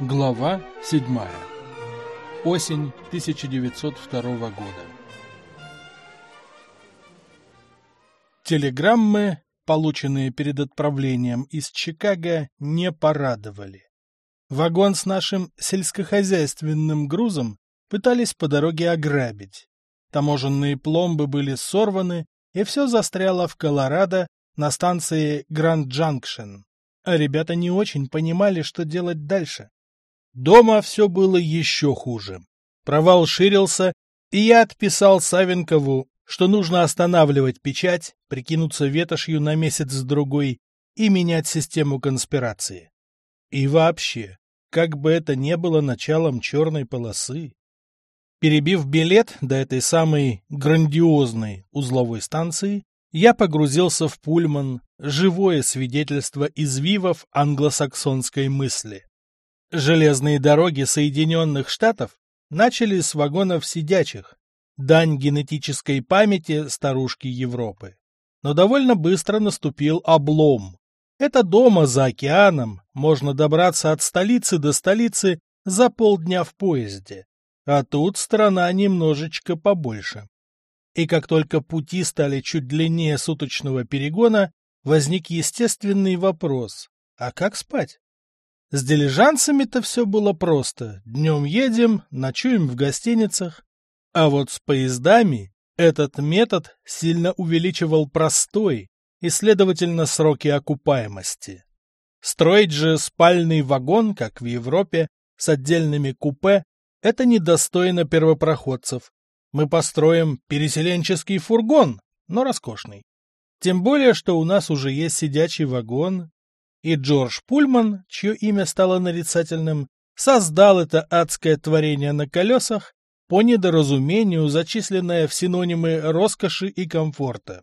Глава 7. Осень 1902 года. Телеграммы, полученные перед отправлением из Чикаго, не порадовали. Вагон с нашим сельскохозяйственным грузом пытались по дороге ограбить. Таможенные пломбы были сорваны, и все застряло в Колорадо на станции Гранд Джанкшен. А ребята не очень понимали, что делать дальше. Дома все было еще хуже. Провал ширился, и я отписал Савенкову, что нужно останавливать печать, прикинуться ветошью на месяц-другой и менять систему конспирации. И вообще, как бы это не было началом черной полосы. Перебив билет до этой самой грандиозной узловой станции, я погрузился в пульман, живое свидетельство извивов англосаксонской мысли. Железные дороги Соединенных Штатов начали с вагонов сидячих, дань генетической памяти старушки Европы. Но довольно быстро наступил облом. Это дома за океаном, можно добраться от столицы до столицы за полдня в поезде. А тут страна немножечко побольше. И как только пути стали чуть длиннее суточного перегона, возник естественный вопрос. А как спать? С дилижансами-то все было просто. Днем едем, ночуем в гостиницах. А вот с поездами этот метод сильно увеличивал простой и, следовательно, сроки окупаемости. Строить же спальный вагон, как в Европе, с отдельными купе, это недостойно первопроходцев. Мы построим переселенческий фургон, но роскошный. Тем более, что у нас уже есть сидячий вагон, и Джордж Пульман, чье имя стало нарицательным, создал это адское творение на колесах, по недоразумению зачисленное в синонимы роскоши и комфорта.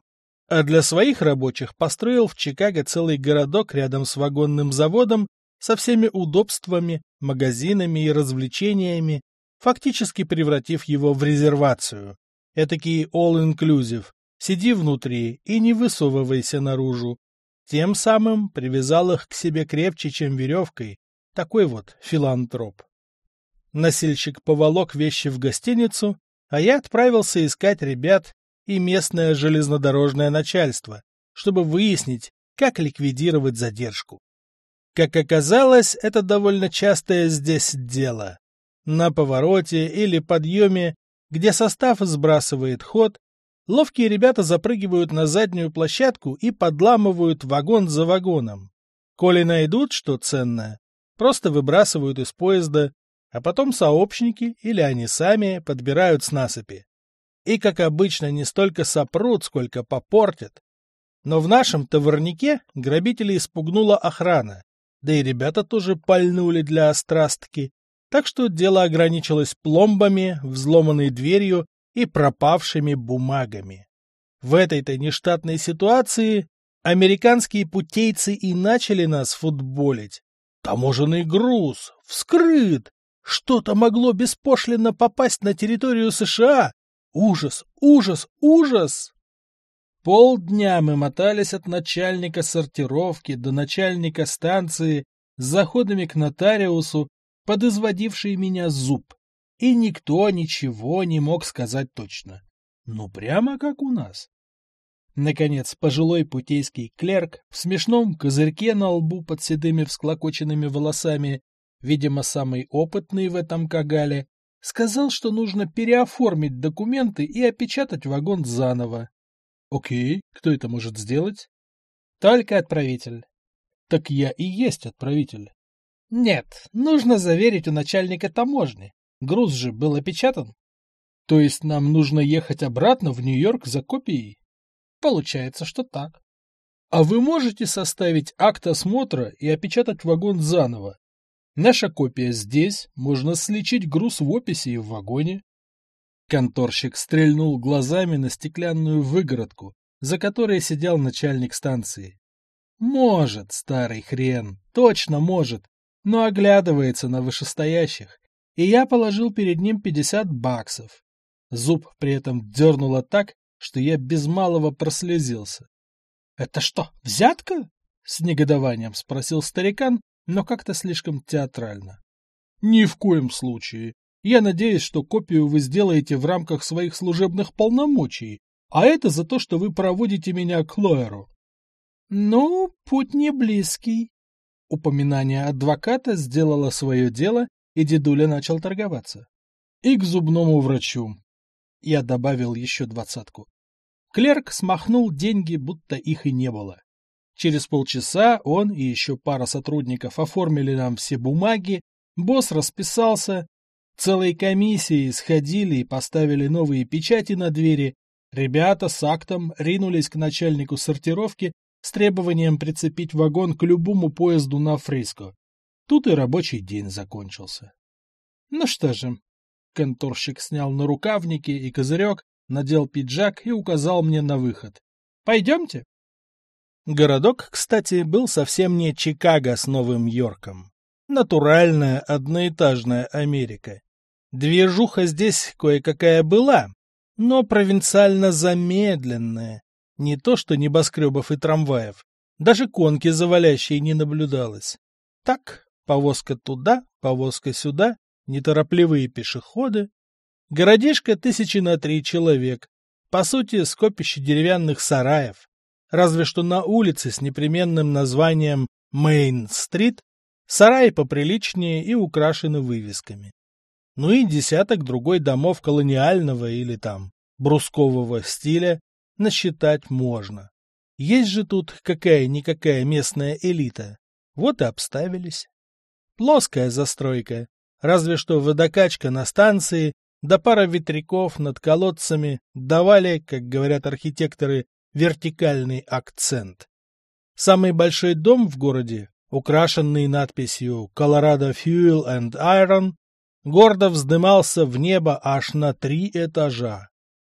А для своих рабочих построил в Чикаго целый городок рядом с вагонным заводом со всеми удобствами, магазинами и развлечениями, фактически превратив его в резервацию. Этакий all-inclusive. Сиди внутри и не высовывайся наружу, тем самым привязал их к себе крепче, чем веревкой. Такой вот филантроп. Носильщик поволок вещи в гостиницу, а я отправился искать ребят и местное железнодорожное начальство, чтобы выяснить, как ликвидировать задержку. Как оказалось, это довольно частое здесь дело. На повороте или подъеме, где состав сбрасывает ход, Ловкие ребята запрыгивают на заднюю площадку и подламывают вагон за вагоном. Коли найдут что ценное, просто выбрасывают из поезда, а потом сообщники или они сами подбирают с насыпи. И, как обычно, не столько сопрут, сколько попортят. Но в нашем товарнике грабителей испугнула охрана, да и ребята тоже пальнули для острастки, так что дело ограничилось пломбами, взломанной дверью и пропавшими бумагами. В этой-то нештатной ситуации американские путейцы и начали нас футболить. Таможенный груз, вскрыт, что-то могло беспошлино попасть на территорию США. Ужас, ужас, ужас! Полдня мы мотались от начальника сортировки до начальника станции с заходами к нотариусу, подизводивший меня зуб и никто ничего не мог сказать точно. Ну, прямо как у нас. Наконец, пожилой путейский клерк в смешном козырьке на лбу под седыми всклокоченными волосами, видимо, самый опытный в этом кагале, сказал, что нужно переоформить документы и опечатать вагон заново. Окей, кто это может сделать? Только отправитель. Так я и есть отправитель. Нет, нужно заверить у начальника таможни. Груз же был опечатан. То есть нам нужно ехать обратно в Нью-Йорк за копией? Получается, что так. А вы можете составить акт осмотра и опечатать вагон заново? Наша копия здесь, можно сличить груз в описи и в вагоне. Конторщик стрельнул глазами на стеклянную выгородку, за которой сидел начальник станции. Может, старый хрен, точно может, но оглядывается на вышестоящих и я положил перед ним пятьдесят баксов. Зуб при этом дернуло так, что я без малого прослезился. — Это что, взятка? — с негодованием спросил старикан, но как-то слишком театрально. Ни в коем случае. Я надеюсь, что копию вы сделаете в рамках своих служебных полномочий, а это за то, что вы проводите меня к Лоэру. Ну, путь не близкий. Упоминание адвоката сделало свое дело, и дедуля начал торговаться. И к зубному врачу. Я добавил еще двадцатку. Клерк смахнул деньги, будто их и не было. Через полчаса он и еще пара сотрудников оформили нам все бумаги, босс расписался, целые комиссии сходили и поставили новые печати на двери, ребята с актом ринулись к начальнику сортировки с требованием прицепить вагон к любому поезду на Фриско. Тут и рабочий день закончился. Ну что же, конторщик снял на рукавники и козырек, надел пиджак и указал мне на выход. Пойдемте. Городок, кстати, был совсем не Чикаго с Новым Йорком. Натуральная одноэтажная Америка. Движуха здесь кое-какая была, но провинциально замедленная. Не то что небоскребов и трамваев, даже конки завалящей не наблюдалось. Так, повозка туда, повозка сюда, неторопливые пешеходы. Городишко тысячи на три человек, по сути, скопище деревянных сараев разве что на улице с непременным названием Мейн-стрит сараи поприличнее и украшены вывесками. Ну и десяток другой домов колониального или там брускового стиля насчитать можно. Есть же тут какая-никакая местная элита. Вот и обставились. Плоская застройка, разве что водокачка на станции, да пара ветряков над колодцами давали, как говорят архитекторы, вертикальный акцент. Самый большой дом в городе, украшенный надписью «Colorado Fuel and Iron», гордо вздымался в небо аж на три этажа.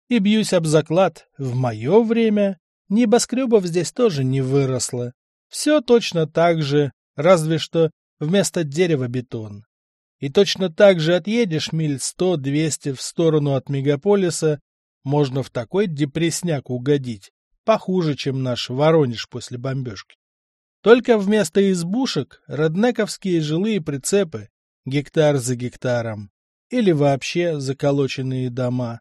И бьюсь об заклад, в мое время небоскребов здесь тоже не выросло. Все точно так же, разве что вместо дерева бетон. И точно так же отъедешь миль сто-двести в сторону от мегаполиса, можно в такой депресняк угодить, похуже, чем наш Воронеж после бомбежки. Только вместо избушек роднековские жилые прицепы, гектар за гектаром, или вообще заколоченные дома.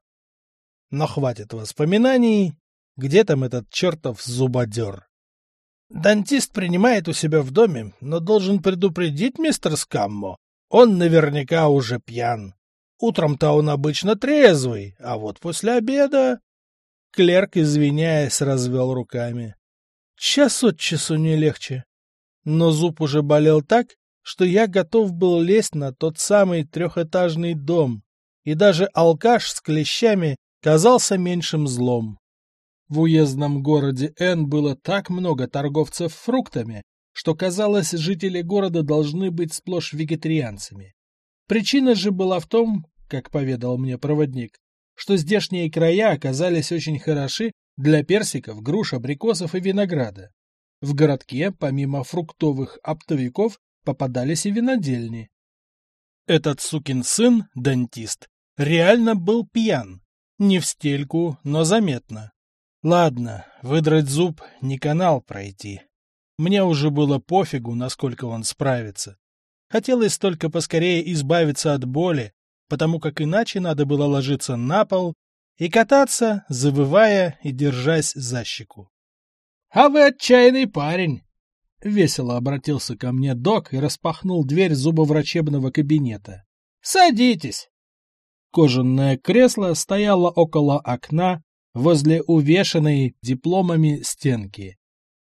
Но хватит воспоминаний, где там этот чертов зубодер? Дантист принимает у себя в доме, но должен предупредить мистер Скаммо. Он наверняка уже пьян. Утром-то он обычно трезвый, а вот после обеда... Клерк, извиняясь, развел руками. Час от часу не легче. Но зуб уже болел так, что я готов был лезть на тот самый трехэтажный дом, и даже алкаш с клещами казался меньшим злом. В уездном городе Н было так много торговцев фруктами, что казалось, жители города должны быть сплошь вегетарианцами. Причина же была в том, как поведал мне проводник, что здешние края оказались очень хороши для персиков, груш, абрикосов и винограда. В городке, помимо фруктовых оптовиков, попадались и винодельни. Этот сукин сын, дантист, реально был пьян. Не в стельку, но заметно. Ладно, выдрать зуб — не канал пройти. Мне уже было пофигу, насколько он справится. Хотелось только поскорее избавиться от боли, потому как иначе надо было ложиться на пол и кататься, завывая и держась за щеку. — А вы отчаянный парень! — весело обратился ко мне док и распахнул дверь зубоврачебного кабинета. — Садитесь! Кожаное кресло стояло около окна возле увешанной дипломами стенки.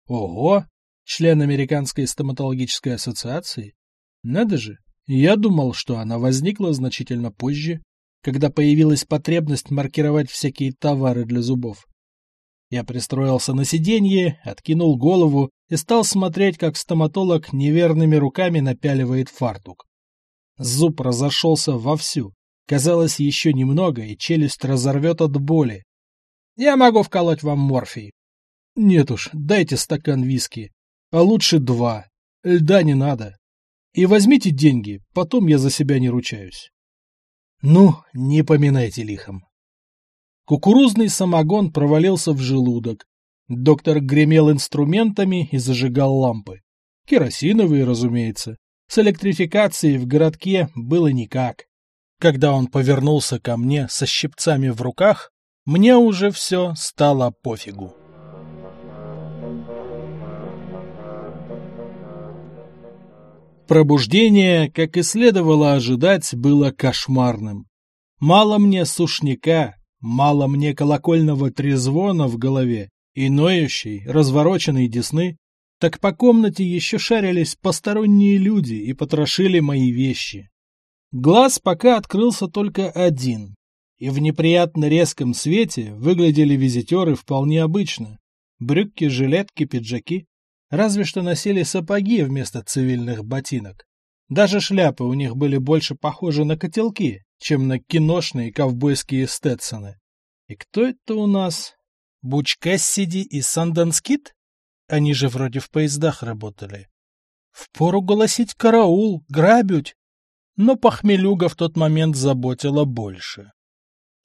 Ого! Член Американской стоматологической ассоциации? Надо же! Я думал, что она возникла значительно позже, когда появилась потребность маркировать всякие товары для зубов. Я пристроился на сиденье, откинул голову и стал смотреть, как стоматолог неверными руками напяливает фартук. Зуб разошелся вовсю. Казалось, еще немного, и челюсть разорвет от боли. Я могу вколоть вам морфий. Нет уж, дайте стакан виски. А лучше два. Льда не надо. И возьмите деньги, потом я за себя не ручаюсь. Ну, не поминайте лихом. Кукурузный самогон провалился в желудок. Доктор гремел инструментами и зажигал лампы. Керосиновые, разумеется. С электрификацией в городке было никак. Когда он повернулся ко мне со щипцами в руках, мне уже все стало пофигу. Пробуждение, как и следовало ожидать, было кошмарным. Мало мне сушняка, мало мне колокольного трезвона в голове и ноющей, развороченной десны, так по комнате еще шарились посторонние люди и потрошили мои вещи. Глаз пока открылся только один, и в неприятно резком свете выглядели визитеры вполне обычно. Брюки, жилетки, пиджаки. Разве что носили сапоги вместо цивильных ботинок. Даже шляпы у них были больше похожи на котелки, чем на киношные ковбойские стетсоны. И кто это у нас? Буч Кэссиди и Санданскит? Они же вроде в поездах работали. Впору голосить караул, грабють. Но похмелюга в тот момент заботила больше.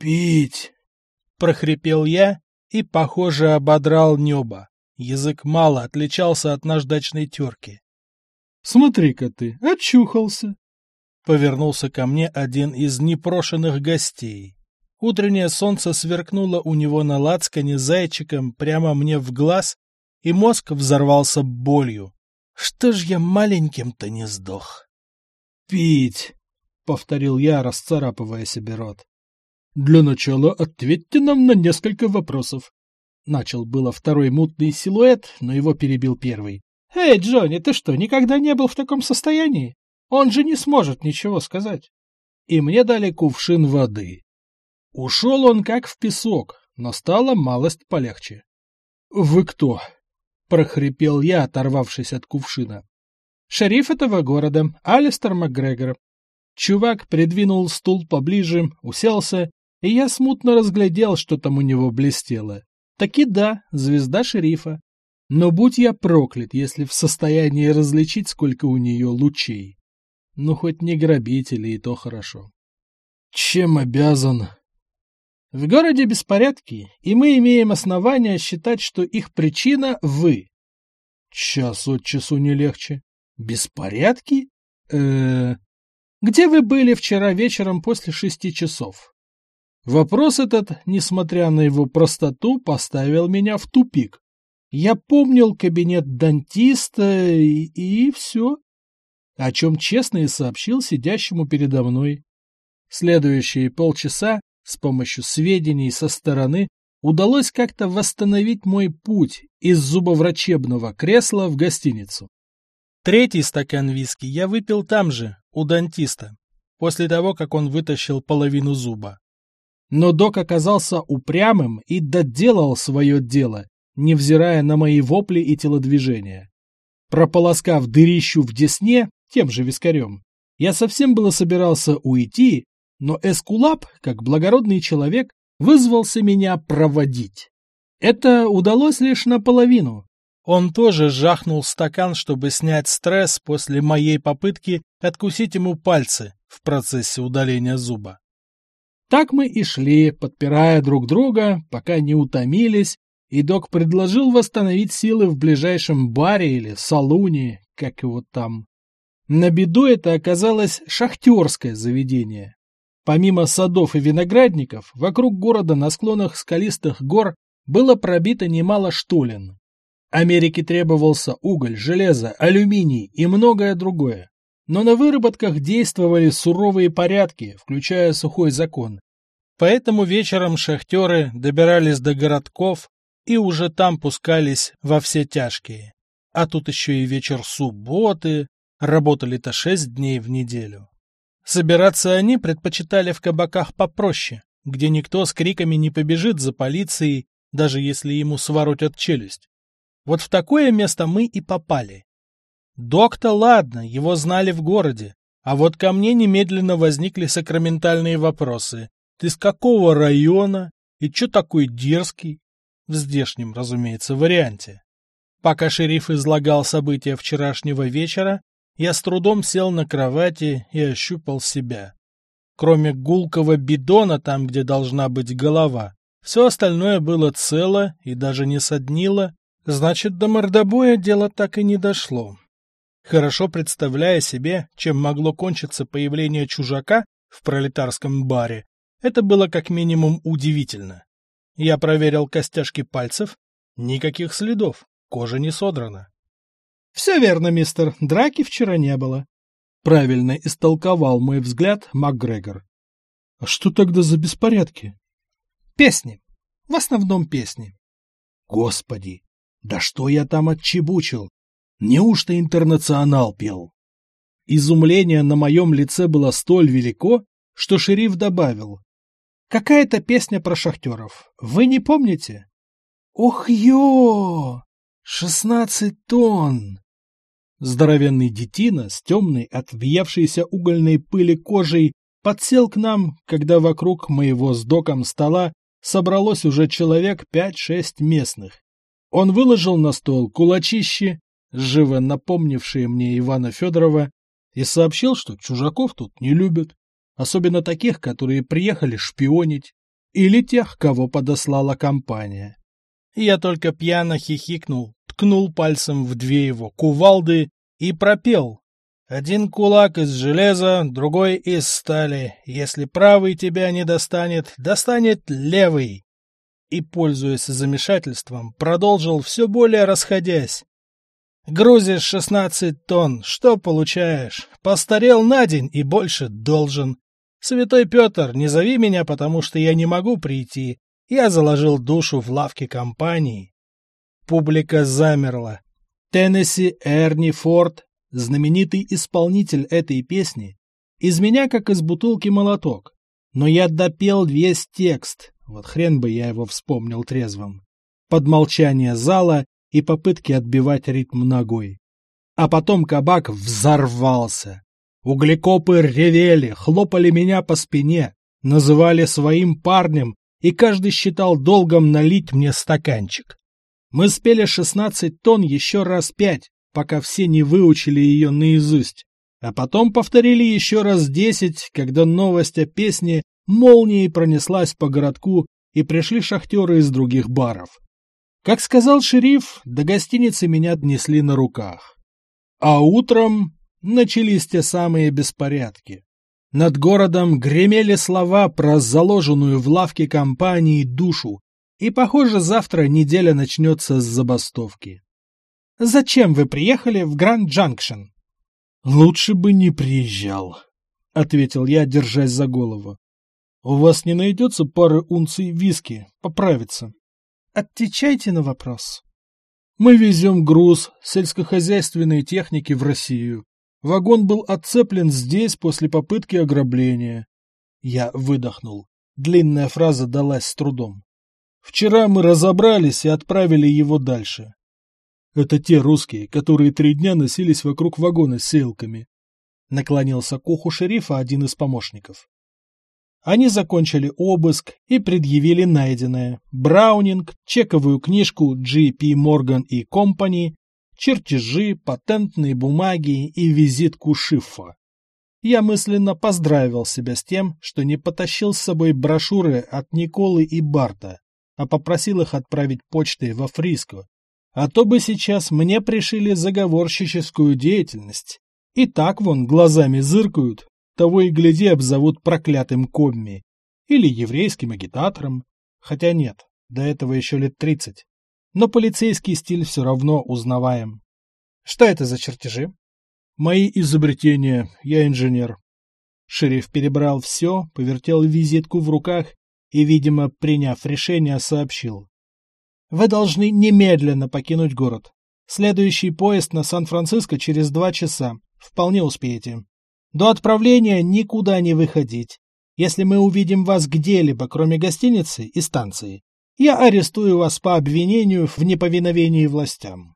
«Пить!» — прохрипел я и, похоже, ободрал небо. Язык мало отличался от наждачной терки. «Смотри-ка ты, очухался!» Повернулся ко мне один из непрошенных гостей. Утреннее солнце сверкнуло у него на лацкане зайчиком прямо мне в глаз, и мозг взорвался болью. Что ж я маленьким-то не сдох? «Пить!» — повторил я, расцарапывая себе рот. «Для начала ответьте нам на несколько вопросов». Начал было второй мутный силуэт, но его перебил первый. «Эй, Джонни, ты что, никогда не был в таком состоянии? Он же не сможет ничего сказать». И мне дали кувшин воды. Ушел он как в песок, но стало малость полегче. «Вы кто?» — прохрипел я, оторвавшись от кувшина. «Шериф этого города, Алистер МакГрегор». Чувак придвинул стул поближе, уселся, и я смутно разглядел, что там у него блестело. Таки да, звезда шерифа. Но будь я проклят, если в состоянии различить, сколько у нее лучей. Ну, хоть не грабители, и то хорошо. Чем обязан? В городе беспорядки, и мы имеем основания считать, что их причина вы. Час от часу не легче. Беспорядки? э, -э Где вы были вчера вечером после шести часов? Вопрос этот, несмотря на его простоту, поставил меня в тупик. Я помнил кабинет дантиста и, и все, о чем честно и сообщил сидящему передо мной. Следующие полчаса с помощью сведений со стороны удалось как-то восстановить мой путь из зубоврачебного кресла в гостиницу. Третий стакан виски я выпил там же, у дантиста, после того, как он вытащил половину зуба. Но док оказался упрямым и доделал свое дело, невзирая на мои вопли и телодвижения. Прополоскав дырищу в десне тем же вискарем, я совсем было собирался уйти, но Эскулап, как благородный человек, вызвался меня проводить. Это удалось лишь наполовину. Он тоже жахнул стакан, чтобы снять стресс после моей попытки откусить ему пальцы в процессе удаления зуба. Так мы и шли, подпирая друг друга, пока не утомились и док предложил восстановить силы в ближайшем баре или салуне, как его там. На беду это оказалось шахтерское заведение. Помимо садов и виноградников, вокруг города на склонах скалистых гор было пробито немало штолен. Америке требовался уголь, железо, алюминий и многое другое. Но на выработках действовали суровые порядки, включая сухой закон. Поэтому вечером шахтеры добирались до городков, и уже там пускались во все тяжкие. А тут еще и вечер субботы, работали-то шесть дней в неделю. Собираться они предпочитали в кабаках попроще, где никто с криками не побежит за полицией, даже если ему своротят челюсть. Вот в такое место мы и попали. Док-то ладно, его знали в городе, а вот ко мне немедленно возникли сакраментальные вопросы. Ты с какого района? И чё такой дерзкий? в здешнем, разумеется, варианте. Пока шериф излагал события вчерашнего вечера, я с трудом сел на кровати и ощупал себя. Кроме гулкого бидона там, где должна быть голова, все остальное было цело и даже не соднило, значит, до мордобоя дело так и не дошло. Хорошо представляя себе, чем могло кончиться появление чужака в пролетарском баре, это было как минимум удивительно. Я проверил костяшки пальцев. Никаких следов, кожа не содрана. — Все верно, мистер, драки вчера не было. Правильно истолковал мой взгляд МакГрегор. — А что тогда за беспорядки? — Песни. В основном песни. — Господи, да что я там отчебучил? Неужто интернационал пел? Изумление на моем лице было столь велико, что шериф добавил. Какая-то песня про шахтеров. Вы не помните? Ох, ё! Шестнадцать тонн! Здоровенный детина с темной, отвъевшейся угольной пыли кожей подсел к нам, когда вокруг моего с доком стола собралось уже человек пять-шесть местных. Он выложил на стол кулачищи, живо напомнившие мне Ивана Федорова, и сообщил, что чужаков тут не любят особенно таких, которые приехали шпионить, или тех, кого подослала компания. Я только пьяно хихикнул, ткнул пальцем в две его кувалды и пропел. Один кулак из железа, другой из стали. Если правый тебя не достанет, достанет левый. И, пользуясь замешательством, продолжил все более расходясь. Грузишь шестнадцать тонн, что получаешь? Постарел на день и больше должен. Святой Петр, не зови меня, потому что я не могу прийти. Я заложил душу в лавке компании. Публика замерла. Теннесси Эрни Форд, знаменитый исполнитель этой песни, из меня как из бутылки молоток. Но я допел весь текст, вот хрен бы я его вспомнил трезвым, под молчание зала и попытки отбивать ритм ногой. А потом кабак взорвался. Углекопы ревели, хлопали меня по спине, называли своим парнем, и каждый считал долгом налить мне стаканчик. Мы спели шестнадцать тонн еще раз пять, пока все не выучили ее наизусть, а потом повторили еще раз десять, когда новость о песне молнией пронеслась по городку и пришли шахтеры из других баров. Как сказал шериф, до гостиницы меня отнесли на руках. А утром начались те самые беспорядки. Над городом гремели слова про заложенную в лавке компании душу, и, похоже, завтра неделя начнется с забастовки. «Зачем вы приехали в Гранд-Джанкшн?» «Лучше бы не приезжал», — ответил я, держась за голову. «У вас не найдется пары унций виски поправиться?» «Отвечайте на вопрос». «Мы везем груз сельскохозяйственной техники в Россию. Вагон был отцеплен здесь после попытки ограбления. Я выдохнул. Длинная фраза далась с трудом. Вчера мы разобрались и отправили его дальше. Это те русские, которые три дня носились вокруг вагона с селками. Наклонился к уху шерифа один из помощников. Они закончили обыск и предъявили найденное. Браунинг, чековую книжку G.P. Morgan и Company чертежи, патентные бумаги и визитку Шифа. Я мысленно поздравил себя с тем, что не потащил с собой брошюры от Николы и Барта, а попросил их отправить почтой во Фриско. А то бы сейчас мне пришили заговорщическую деятельность. И так вон глазами зыркают, того и гляди обзовут проклятым комми. Или еврейским агитатором. Хотя нет, до этого еще лет тридцать но полицейский стиль все равно узнаваем. Что это за чертежи? Мои изобретения, я инженер. Шериф перебрал все, повертел визитку в руках и, видимо, приняв решение, сообщил. Вы должны немедленно покинуть город. Следующий поезд на Сан-Франциско через два часа. Вполне успеете. До отправления никуда не выходить. Если мы увидим вас где-либо, кроме гостиницы и станции, я арестую вас по обвинению в неповиновении властям.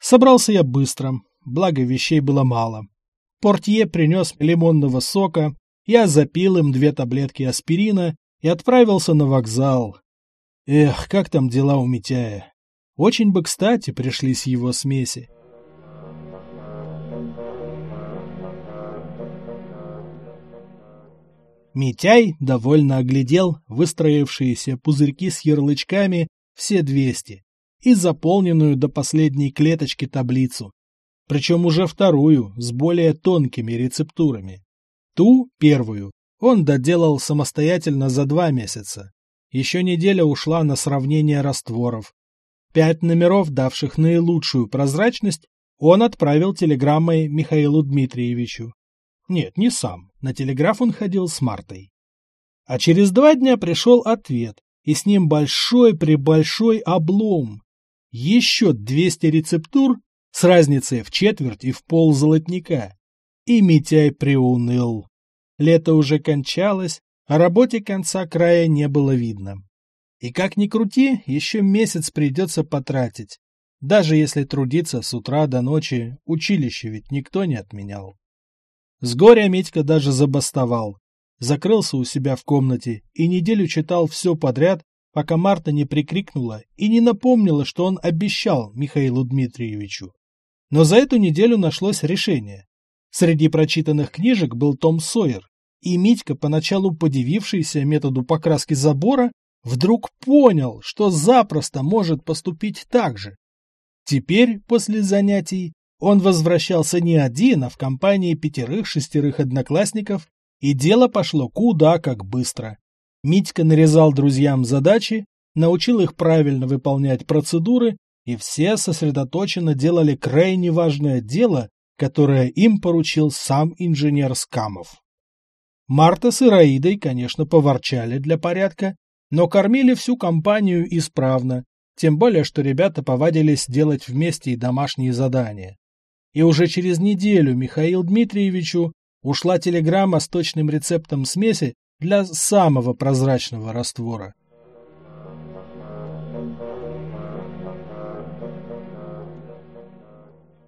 Собрался я быстро, благо вещей было мало. Портье принес лимонного сока, я запил им две таблетки аспирина и отправился на вокзал. Эх, как там дела у Митяя. Очень бы кстати пришлись его смеси. Митяй довольно оглядел выстроившиеся пузырьки с ярлычками все двести и заполненную до последней клеточки таблицу. причем уже вторую, с более тонкими рецептурами. Ту, первую, он доделал самостоятельно за два месяца. Еще неделя ушла на сравнение растворов. Пять номеров, давших наилучшую прозрачность, он отправил телеграммой Михаилу Дмитриевичу. Нет, не сам. На телеграф он ходил с Мартой. А через два дня пришел ответ, и с ним большой-пребольшой облом. Еще 200 рецептур с разницей в четверть и в пол золотника. И Митяй приуныл. Лето уже кончалось, а работе конца края не было видно. И как ни крути, еще месяц придется потратить. Даже если трудиться с утра до ночи, училище ведь никто не отменял. С горя Митька даже забастовал. Закрылся у себя в комнате и неделю читал все подряд, пока Марта не прикрикнула и не напомнила, что он обещал Михаилу Дмитриевичу. Но за эту неделю нашлось решение. Среди прочитанных книжек был Том Сойер, и Митька, поначалу подивившийся методу покраски забора, вдруг понял, что запросто может поступить так же. Теперь, после занятий, он возвращался не один, а в компании пятерых-шестерых одноклассников, и дело пошло куда как быстро. Митька нарезал друзьям задачи, научил их правильно выполнять процедуры, и все сосредоточенно делали крайне важное дело, которое им поручил сам инженер Скамов. Марта с Ираидой, конечно, поворчали для порядка, но кормили всю компанию исправно, тем более, что ребята повадились делать вместе и домашние задания. И уже через неделю Михаил Дмитриевичу ушла телеграмма с точным рецептом смеси для самого прозрачного раствора.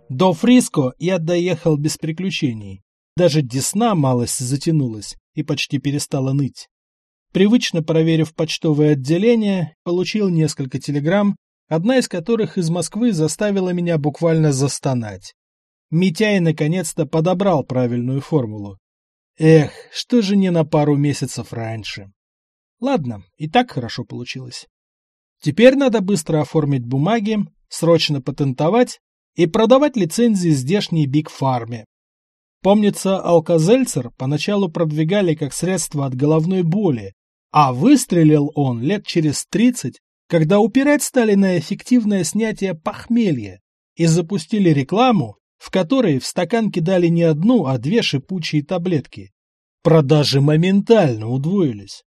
До Фриско я доехал без приключений. Даже десна малость затянулась и почти перестала ныть. Привычно проверив почтовое отделение, получил несколько телеграмм, одна из которых из Москвы заставила меня буквально застонать. Митяй наконец-то подобрал правильную формулу. Эх, что же не на пару месяцев раньше. Ладно, и так хорошо получилось. Теперь надо быстро оформить бумаги, срочно патентовать и продавать лицензии здешней Биг-фарме. Помнится, алкозельцер поначалу продвигали как средство от головной боли, а выстрелил он лет через 30, когда упирать стали на эффективное снятие похмелья и запустили рекламу, в которой в стакан кидали не одну, а две шипучие таблетки. Продажи моментально удвоились.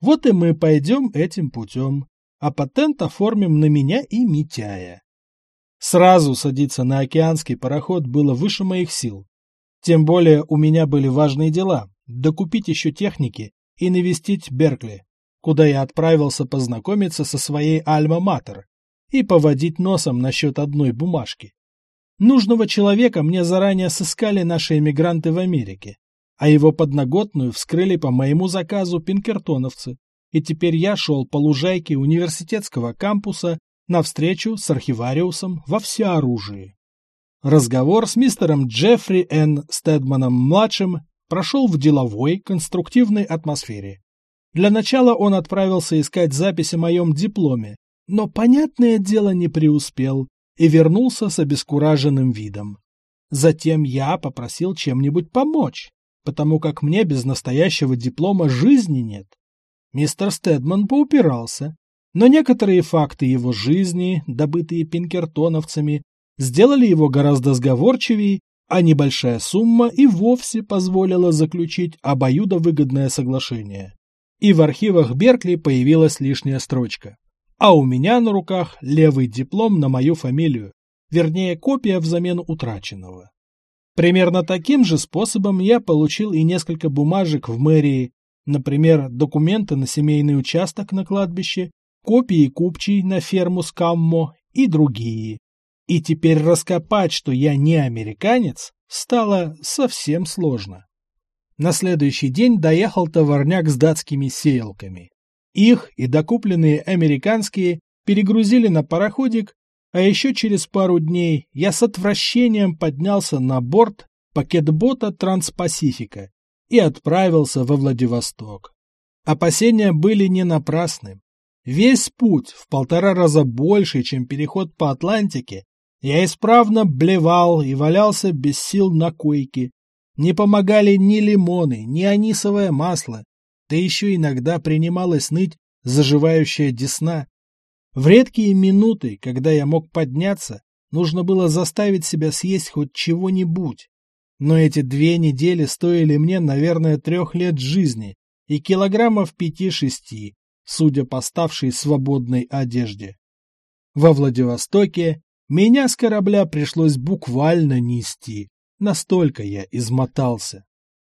Вот и мы пойдем этим путем, а патент оформим на меня и Митяя. Сразу садиться на океанский пароход было выше моих сил. Тем более у меня были важные дела, докупить еще техники и навестить Беркли, куда я отправился познакомиться со своей альма-матер и поводить носом насчет одной бумажки. Нужного человека мне заранее сыскали наши эмигранты в Америке, а его подноготную вскрыли по моему заказу пинкертоновцы, и теперь я шел по лужайке университетского кампуса навстречу с архивариусом во всеоружии. Разговор с мистером Джеффри Н. Стедманом-младшим прошел в деловой, конструктивной атмосфере. Для начала он отправился искать запись о моем дипломе, но, понятное дело, не преуспел и вернулся с обескураженным видом. Затем я попросил чем-нибудь помочь, потому как мне без настоящего диплома жизни нет. Мистер Стедман поупирался, но некоторые факты его жизни, добытые пинкертоновцами, сделали его гораздо сговорчивее а небольшая сумма и вовсе позволила заключить обоюдовыгодное соглашение. И в архивах Беркли появилась лишняя строчка. А у меня на руках левый диплом на мою фамилию, вернее копия взамен утраченного. Примерно таким же способом я получил и несколько бумажек в мэрии, например, документы на семейный участок на кладбище, копии купчей на ферму Скаммо и другие. И теперь раскопать, что я не американец, стало совсем сложно. На следующий день доехал товарняк с датскими сеялками. Их и докупленные американские перегрузили на пароходик, а еще через пару дней я с отвращением поднялся на борт пакетбота Транспасифика и отправился во Владивосток. Опасения были не напрасны. Весь путь, в полтора раза больше, чем переход по Атлантике, Я исправно блевал и валялся без сил на койке. Не помогали ни лимоны, ни анисовое масло, да еще иногда принималась ныть заживающая десна. В редкие минуты, когда я мог подняться, нужно было заставить себя съесть хоть чего-нибудь. Но эти две недели стоили мне, наверное, трех лет жизни и килограммов пяти-шести, судя по ставшей свободной одежде. Во Владивостоке меня с корабля пришлось буквально нести, настолько я измотался.